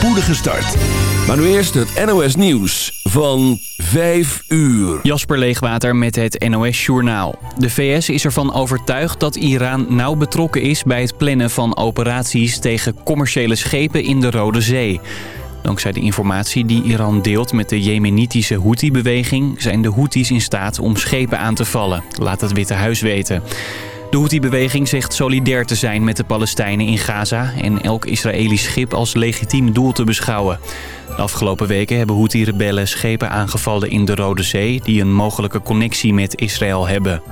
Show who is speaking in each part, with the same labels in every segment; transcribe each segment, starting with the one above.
Speaker 1: spoedige start. Maar nu eerst het NOS Nieuws van 5 uur.
Speaker 2: Jasper Leegwater met het NOS Journaal. De VS is ervan overtuigd dat Iran nauw betrokken is... bij het plannen van operaties tegen commerciële schepen in de Rode Zee. Dankzij de informatie die Iran deelt met de jemenitische Houthi-beweging... zijn de Houthis in staat om schepen aan te vallen, laat het Witte Huis weten. De Houthi-beweging zegt solidair te zijn met de Palestijnen in Gaza... en elk Israëlisch schip als legitiem doel te beschouwen. De afgelopen weken hebben Houthi-rebellen schepen aangevallen in de Rode Zee... die een mogelijke connectie met Israël hebben.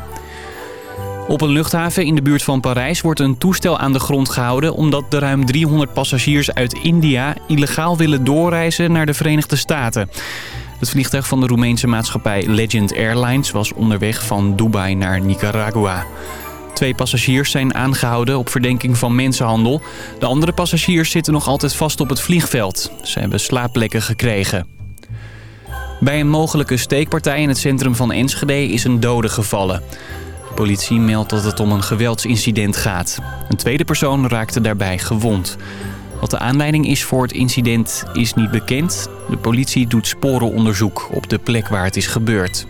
Speaker 2: Op een luchthaven in de buurt van Parijs wordt een toestel aan de grond gehouden... omdat de ruim 300 passagiers uit India illegaal willen doorreizen naar de Verenigde Staten. Het vliegtuig van de Roemeense maatschappij Legend Airlines was onderweg van Dubai naar Nicaragua. Twee passagiers zijn aangehouden op verdenking van mensenhandel. De andere passagiers zitten nog altijd vast op het vliegveld. Ze hebben slaapplekken gekregen. Bij een mogelijke steekpartij in het centrum van Enschede is een dode gevallen. De politie meldt dat het om een geweldsincident gaat. Een tweede persoon raakte daarbij gewond. Wat de aanleiding is voor het incident is niet bekend. De politie doet sporenonderzoek op de plek waar het is gebeurd.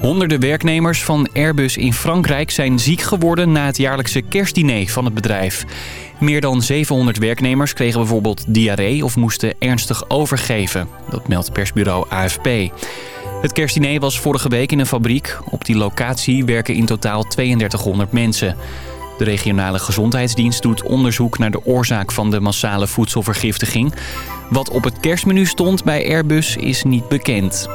Speaker 2: Honderden werknemers van Airbus in Frankrijk zijn ziek geworden na het jaarlijkse kerstdiner van het bedrijf. Meer dan 700 werknemers kregen bijvoorbeeld diarree of moesten ernstig overgeven. Dat meldt persbureau AFP. Het kerstdiner was vorige week in een fabriek. Op die locatie werken in totaal 3200 mensen. De regionale gezondheidsdienst doet onderzoek naar de oorzaak van de massale voedselvergiftiging. Wat op het kerstmenu stond bij Airbus is niet bekend.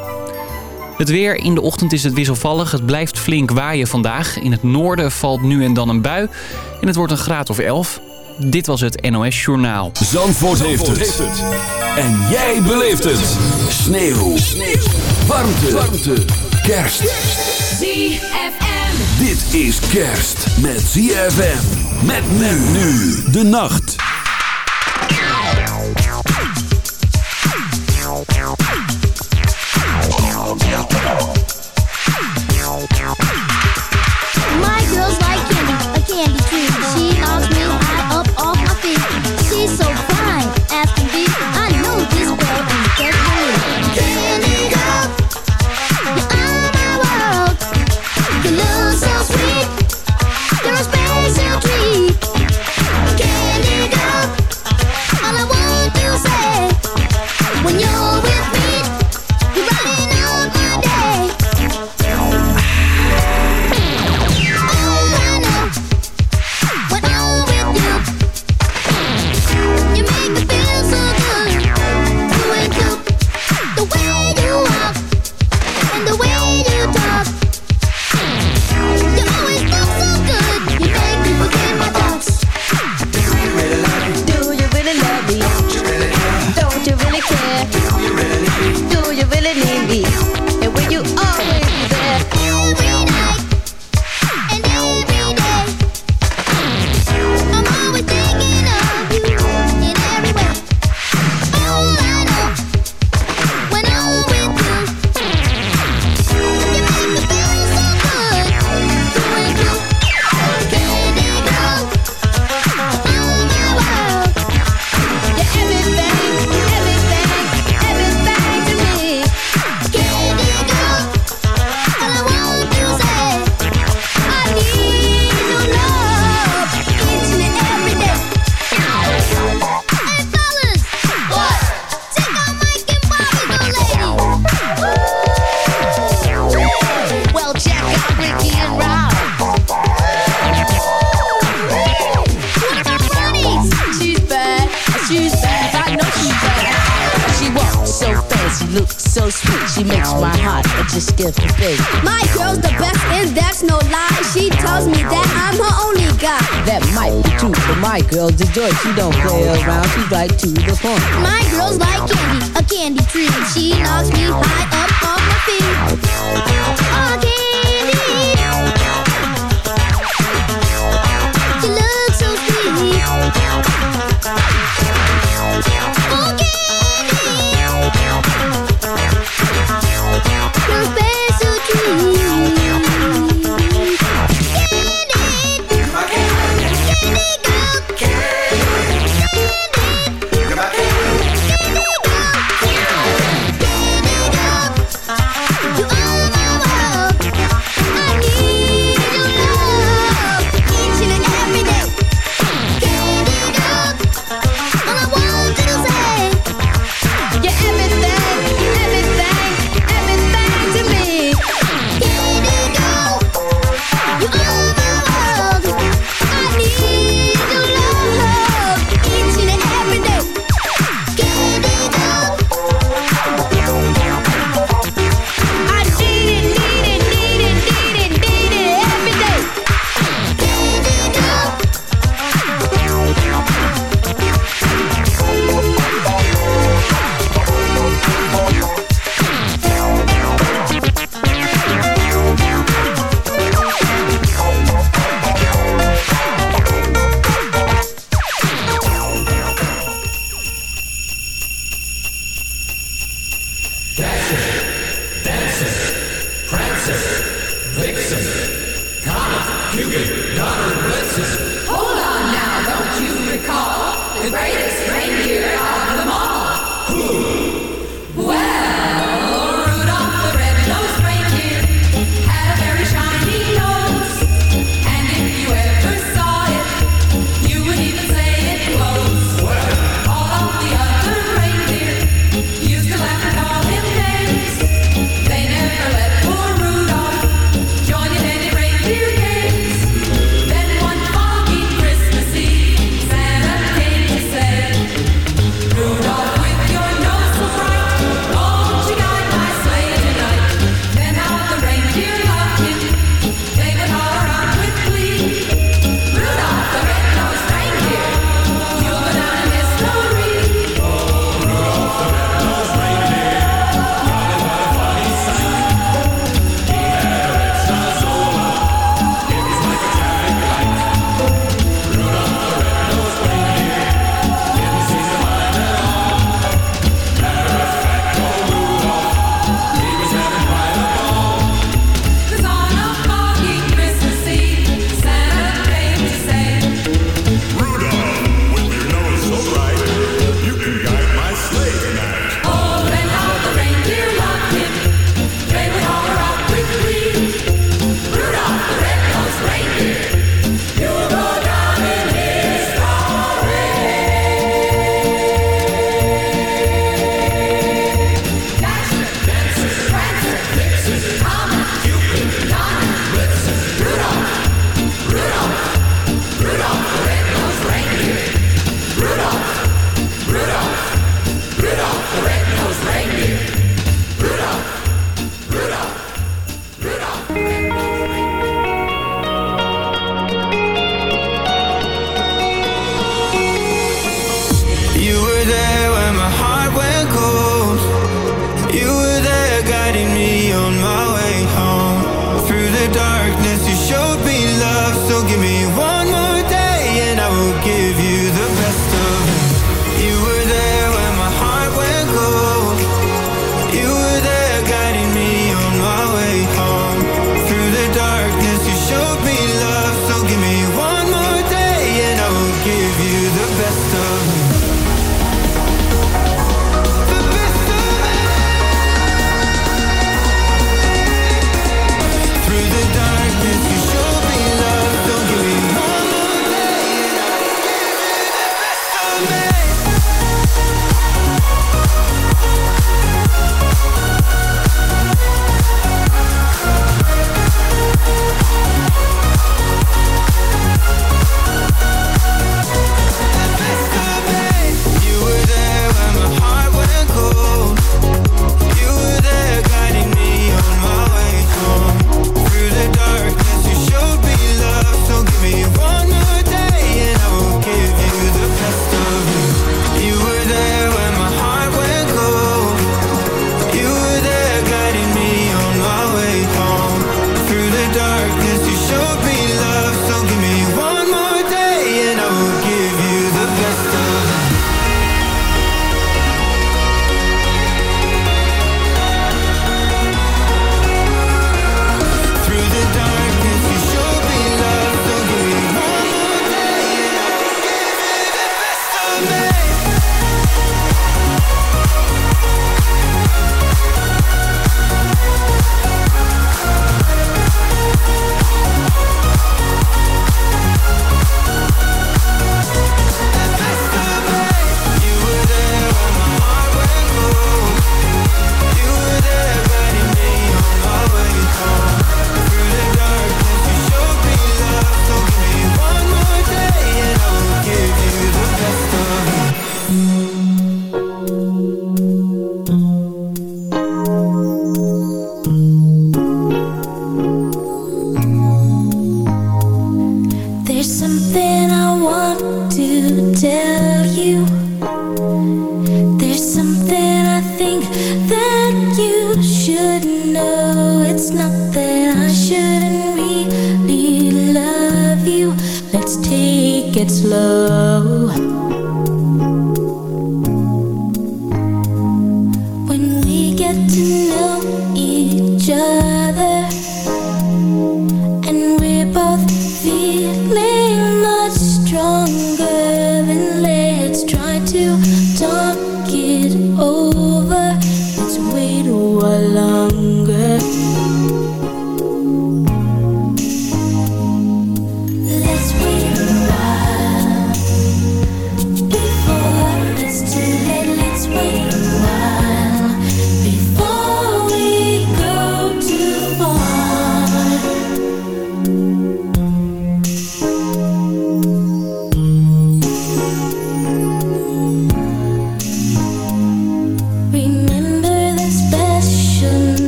Speaker 2: Het weer. In de ochtend is het wisselvallig. Het blijft flink waaien vandaag. In het noorden valt nu en dan een bui. En het wordt een graad of 11. Dit was het NOS Journaal.
Speaker 1: Zandvoort, heeft, het. En jij beleeft het. Sneeuw. Sneeuw. Warmte. Warmte. Kerst.
Speaker 3: ZFM.
Speaker 1: Dit is kerst met ZFM. Met men nu. De nacht.
Speaker 4: Girl's a
Speaker 5: joy. She don't play around. She's like to the point.
Speaker 4: My girl's like candy, a candy tree.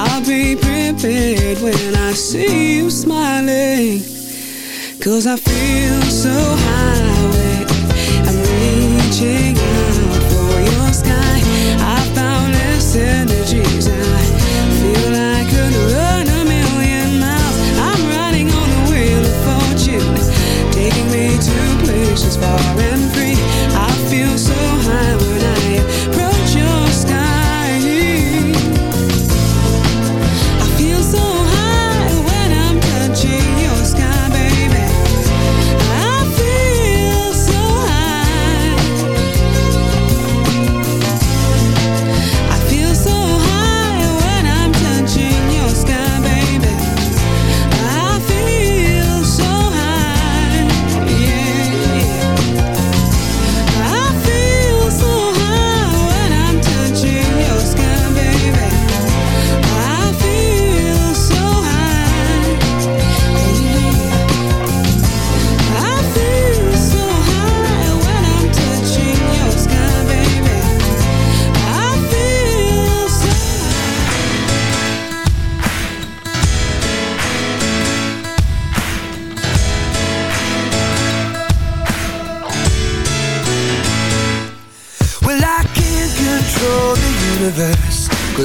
Speaker 3: I'll be prepared when I see you smiling. Cause I feel so high, I'm reaching out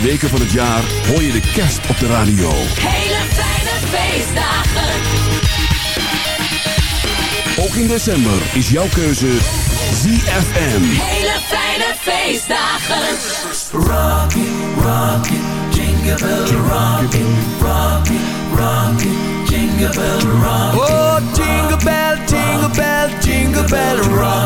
Speaker 1: Weken van het jaar hoor je de kerst op de radio.
Speaker 6: Hele fijne feestdagen.
Speaker 1: Ook in december is jouw keuze ZFM.
Speaker 6: Hele fijne feestdagen.
Speaker 7: Oh, jingle bell, jingle bell, jingle bell rock. Jingle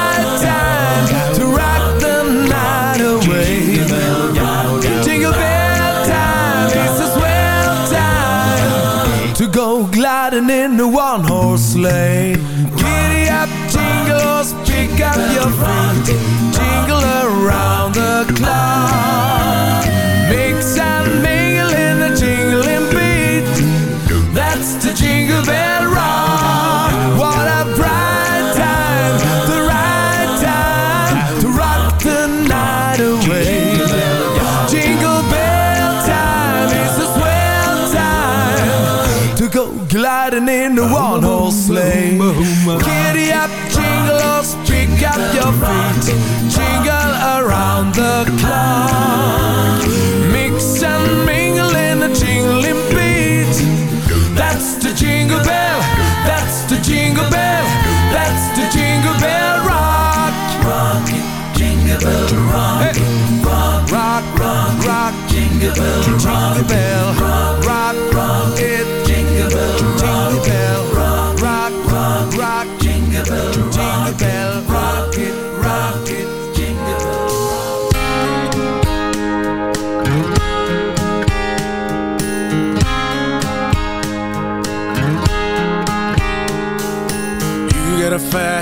Speaker 7: gliding in the one horse sleigh. Giddy up, jingles, pick up your feet. Jingle around the clock. Mix and mingle in the jingling beat. That's the jingle bell gliding in the one horse sleigh. Giddy up, jingles, pick up your feet, jingle around the clock. Mix and mingle in the jingling beat. That's the jingle bell, that's the jingle bell, that's the jingle bell rock. Rock it, jingle bell rock. Rock, rock, rock, rock, jingle bell, jingle bell, rock, rock it,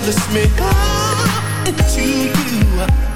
Speaker 8: Lifts me up into you.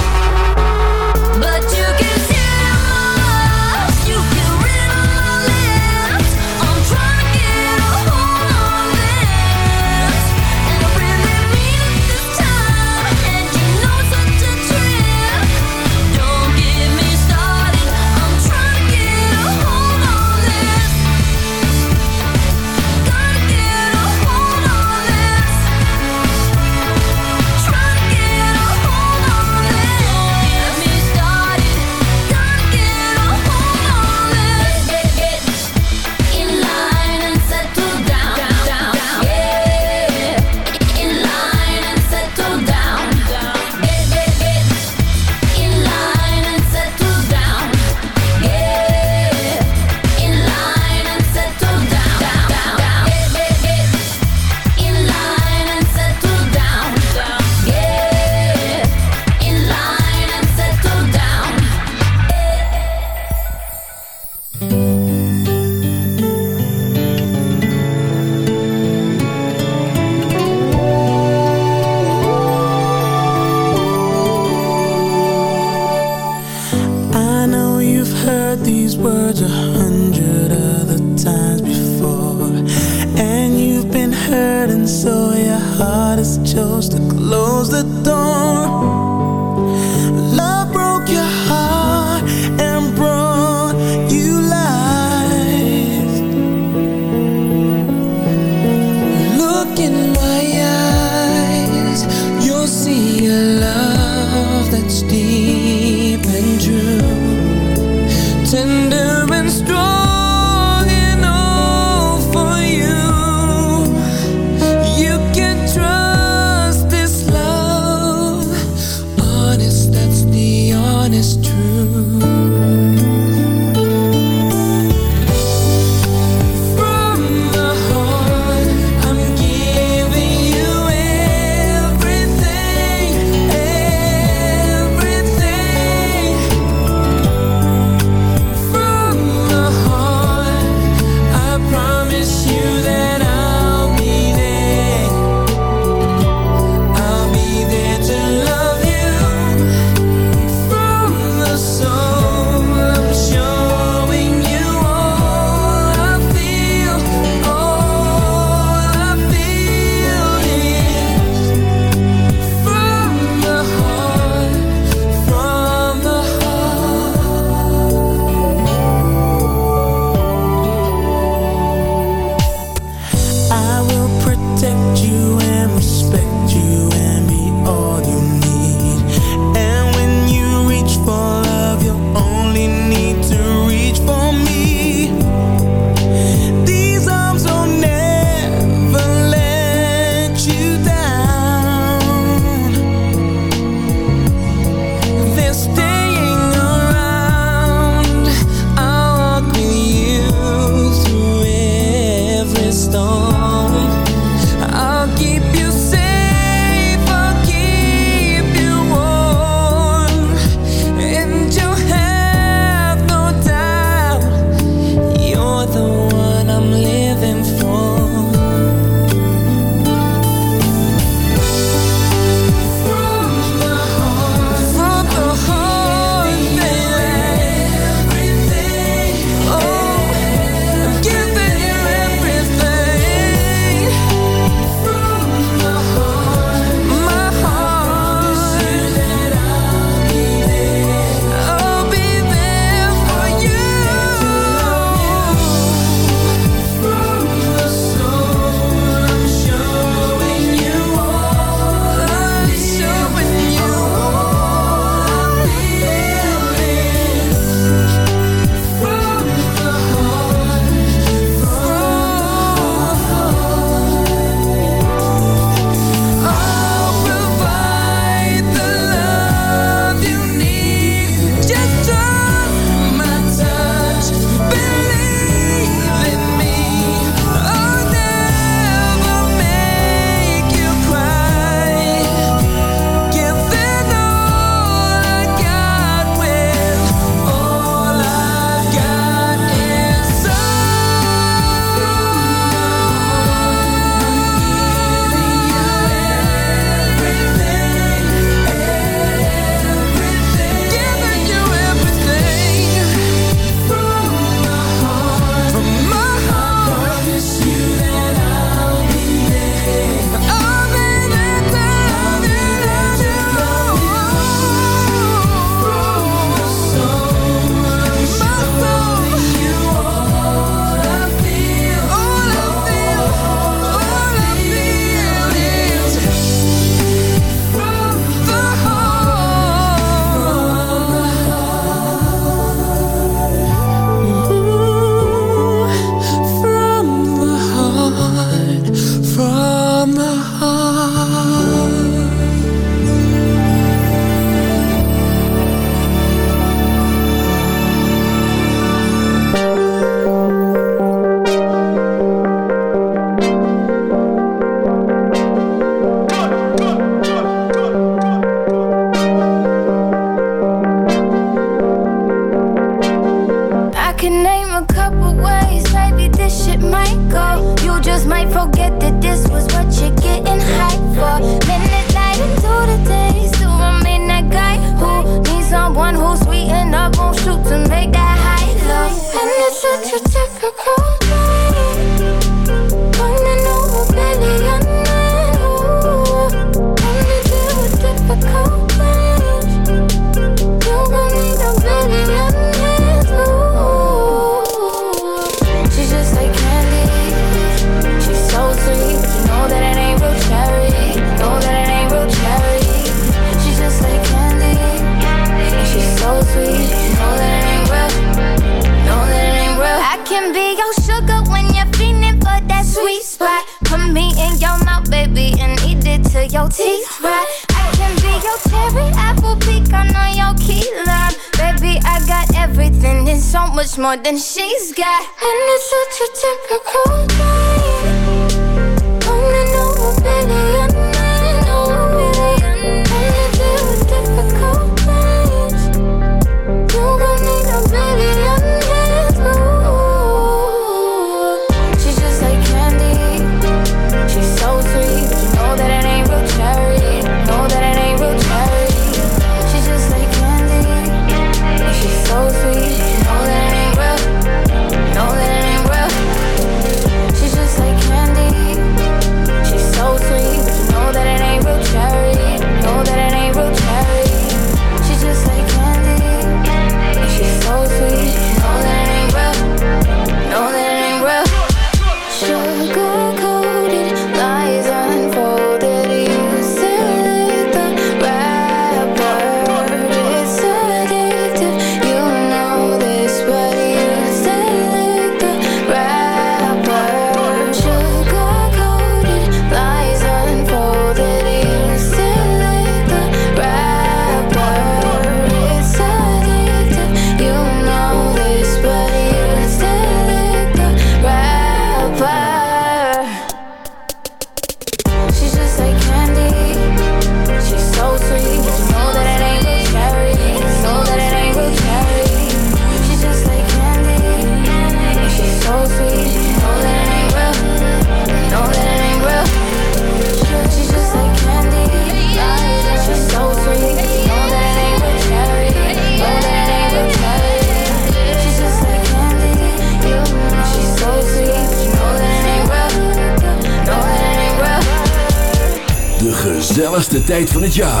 Speaker 9: Van het jaar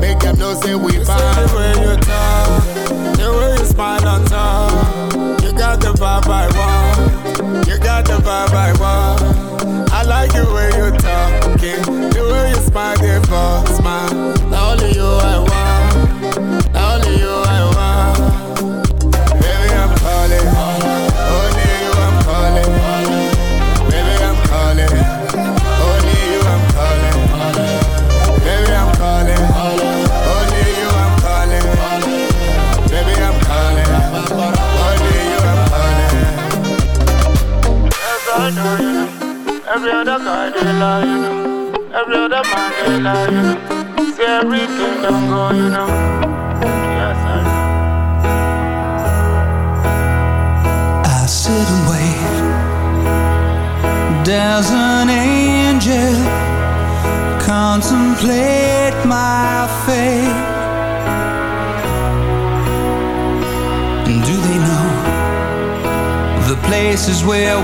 Speaker 10: make them know say we bomb. The way you talk, the way you smile on top. You got the vibe I want. You got the vibe I want. I like the way you talking, the way you smile, the false smile. Only you I want.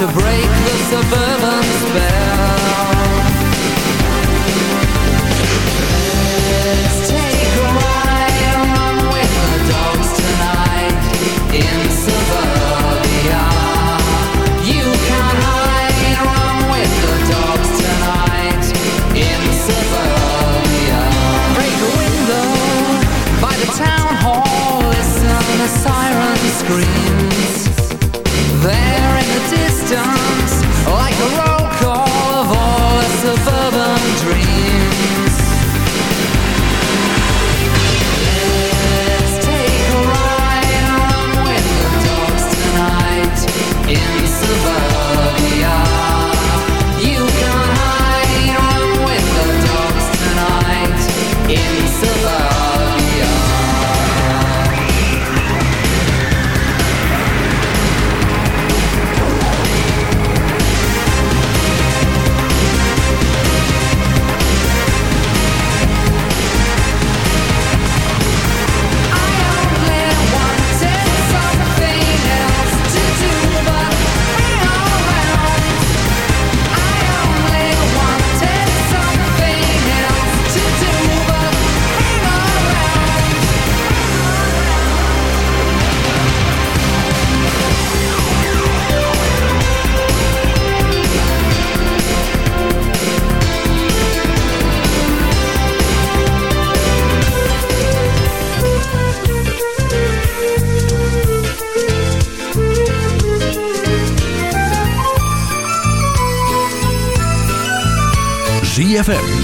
Speaker 11: to break the suburban